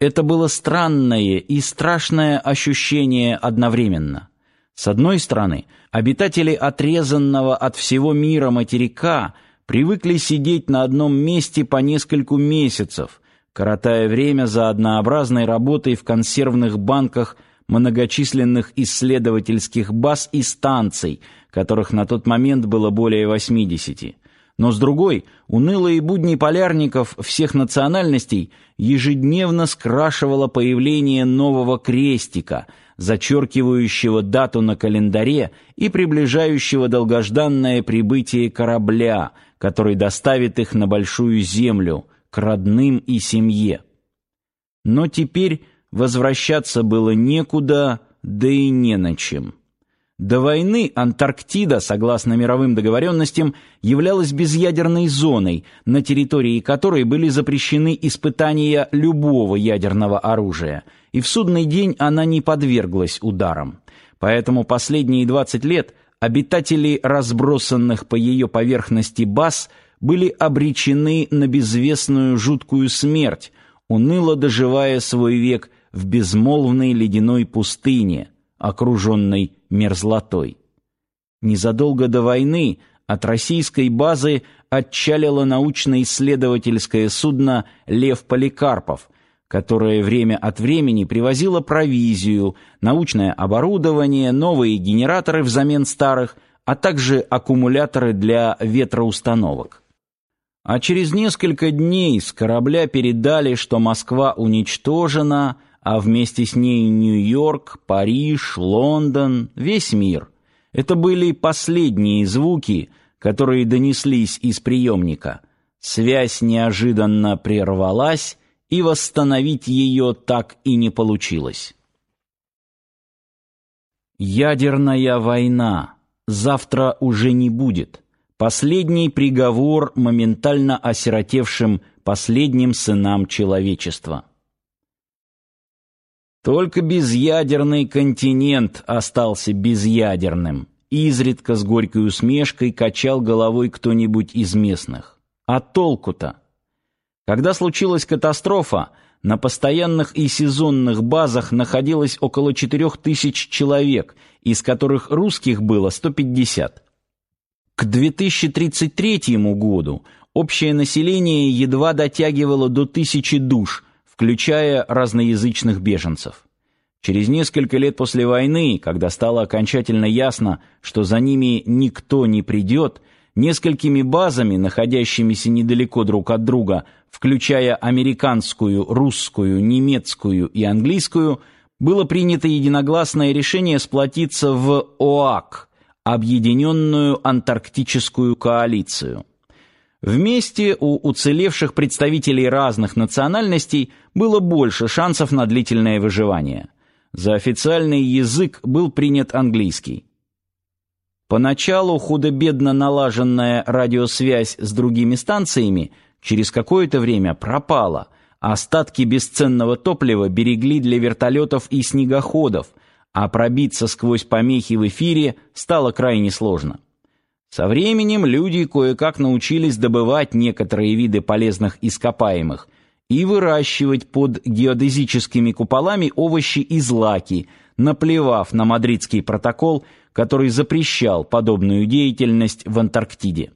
Это было странное и страшное ощущение одновременно. С одной стороны, обитатели отрезанного от всего мира материка привыкли сидеть на одном месте по нескольку месяцев, коротая время за однообразной работой в консервных банках многочисленных исследовательских баз и станций, которых на тот момент было более 80. Но с другой, унылые будни полярников всех национальностей ежедневно скрашивало появление нового крестика, зачеркивающего дату на календаре и приближающего долгожданное прибытие корабля, который доставит их на большую землю, к родным и семье. Но теперь возвращаться было некуда, да и не на чем. До войны Антарктида, согласно мировым договоренностям, являлась безъядерной зоной, на территории которой были запрещены испытания любого ядерного оружия, и в судный день она не подверглась ударам. Поэтому последние 20 лет обитатели разбросанных по ее поверхности баз были обречены на безвестную жуткую смерть, уныло доживая свой век в безмолвной ледяной пустыне, окруженной мерзлотой. Незадолго до войны от российской базы отчалило научно-исследовательское судно «Лев Поликарпов», которое время от времени привозило провизию, научное оборудование, новые генераторы взамен старых, а также аккумуляторы для ветроустановок. А через несколько дней с корабля передали, что Москва уничтожена, а вместе с ней Нью-Йорк, Париж, Лондон, весь мир. Это были последние звуки, которые донеслись из приемника. Связь неожиданно прервалась, и восстановить ее так и не получилось. Ядерная война завтра уже не будет. Последний приговор моментально осиротевшим последним сынам человечества. Только безъядерный континент остался безъядерным. Изредка с горькой усмешкой качал головой кто-нибудь из местных. А толку-то? Когда случилась катастрофа, на постоянных и сезонных базах находилось около 4000 человек, из которых русских было 150. К 2033 году общее население едва дотягивало до тысячи душ, включая разноязычных беженцев. Через несколько лет после войны, когда стало окончательно ясно, что за ними никто не придет, несколькими базами, находящимися недалеко друг от друга, включая американскую, русскую, немецкую и английскую, было принято единогласное решение сплотиться в ОАК, Объединенную Антарктическую коалицию. Вместе у уцелевших представителей разных национальностей было больше шансов на длительное выживание. За официальный язык был принят английский. Поначалу худо-бедно налаженная радиосвязь с другими станциями через какое-то время пропала, а остатки бесценного топлива берегли для вертолетов и снегоходов, а пробиться сквозь помехи в эфире стало крайне сложно. Со временем люди кое-как научились добывать некоторые виды полезных ископаемых и выращивать под геодезическими куполами овощи и злаки, наплевав на мадридский протокол, который запрещал подобную деятельность в Антарктиде.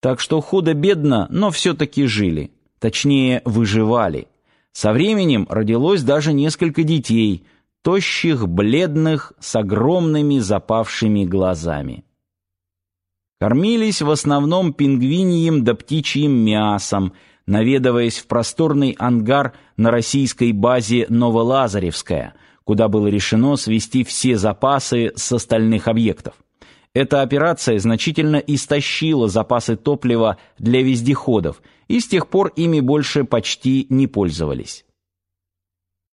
Так что худо-бедно, но все-таки жили, точнее выживали. Со временем родилось даже несколько детей, тощих, бледных, с огромными запавшими глазами. Кормились в основном пингвиньим да птичьим мясом, наведываясь в просторный ангар на российской базе Новолазаревская, куда было решено свести все запасы с остальных объектов. Эта операция значительно истощила запасы топлива для вездеходов, и с тех пор ими больше почти не пользовались.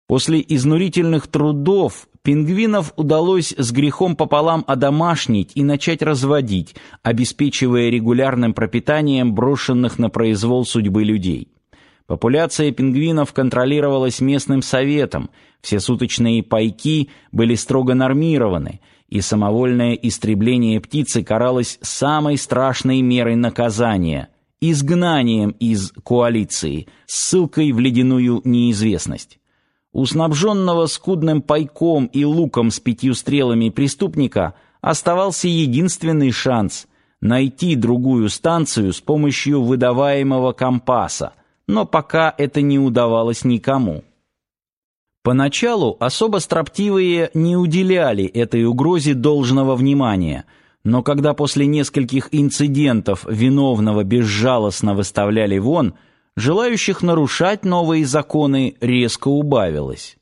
После изнурительных трудов пингвинов удалось с грехом пополам одомашнить и начать разводить, обеспечивая регулярным пропитанием брошенных на произвол судьбы людей. Популяция пингвинов контролировалась местным советом, все суточные пайки были строго нормированы, и самовольное истребление птицы каралось самой страшной мерой наказания – изгнанием из коалиции, ссылкой в ледяную неизвестность. У снабженного скудным пайком и луком с пятью стрелами преступника оставался единственный шанс найти другую станцию с помощью выдаваемого компаса, но пока это не удавалось никому. Поначалу особо строптивые не уделяли этой угрозе должного внимания, но когда после нескольких инцидентов виновного безжалостно выставляли вон, желающих нарушать новые законы резко убавилось.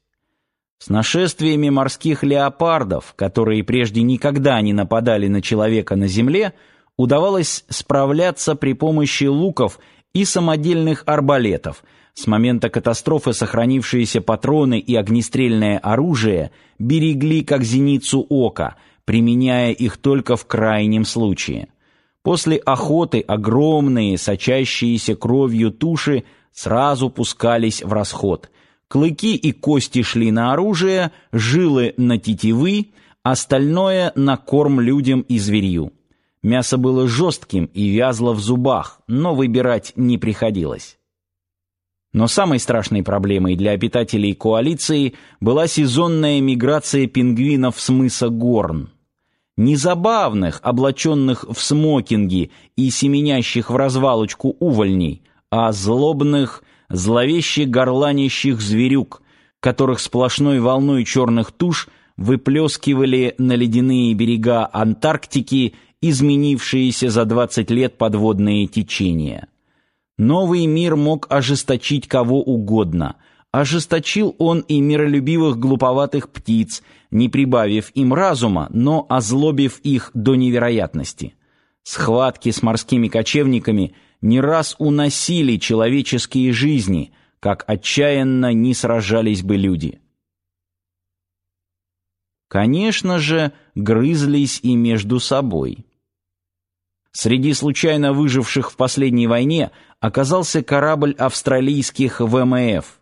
С нашествиями морских леопардов, которые прежде никогда не нападали на человека на земле, удавалось справляться при помощи луков и самодельных арбалетов – с момента катастрофы сохранившиеся патроны и огнестрельное оружие берегли как зеницу ока, применяя их только в крайнем случае. После охоты огромные, сочащиеся кровью туши сразу пускались в расход. Клыки и кости шли на оружие, жилы на тетивы, остальное на корм людям и зверью. Мясо было жестким и вязло в зубах, но выбирать не приходилось. Но самой страшной проблемой для обитателей коалиции была сезонная миграция пингвинов с мыса Горн. Не забавных, облаченных в смокинги и семенящих в развалочку увольней, а злобных, зловеще горланящих зверюк, которых сплошной волной черных туш выплескивали на ледяные берега Антарктики изменившиеся за 20 лет подводные течения. Новый мир мог ожесточить кого угодно. Ожесточил он и миролюбивых глуповатых птиц, не прибавив им разума, но озлобив их до невероятности. Схватки с морскими кочевниками не раз уносили человеческие жизни, как отчаянно не сражались бы люди. Конечно же, грызлись и между собой. Среди случайно выживших в последней войне оказался корабль австралийских ВМФ.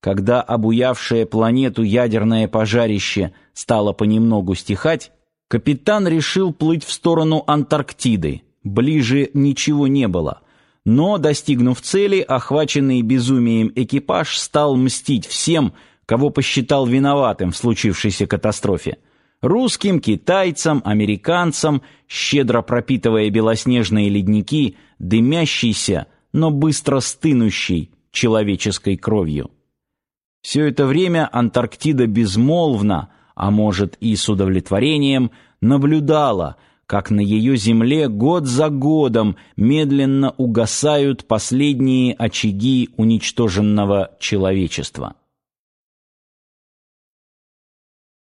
Когда обуявшее планету ядерное пожарище стало понемногу стихать, капитан решил плыть в сторону Антарктиды. Ближе ничего не было. Но, достигнув цели, охваченный безумием экипаж стал мстить всем, кого посчитал виноватым в случившейся катастрофе. Русским, китайцам, американцам, щедро пропитывая белоснежные ледники, дымящийся, но быстро стынущей человеческой кровью. Все это время Антарктида безмолвно, а может и с удовлетворением, наблюдала, как на ее земле год за годом медленно угасают последние очаги уничтоженного человечества.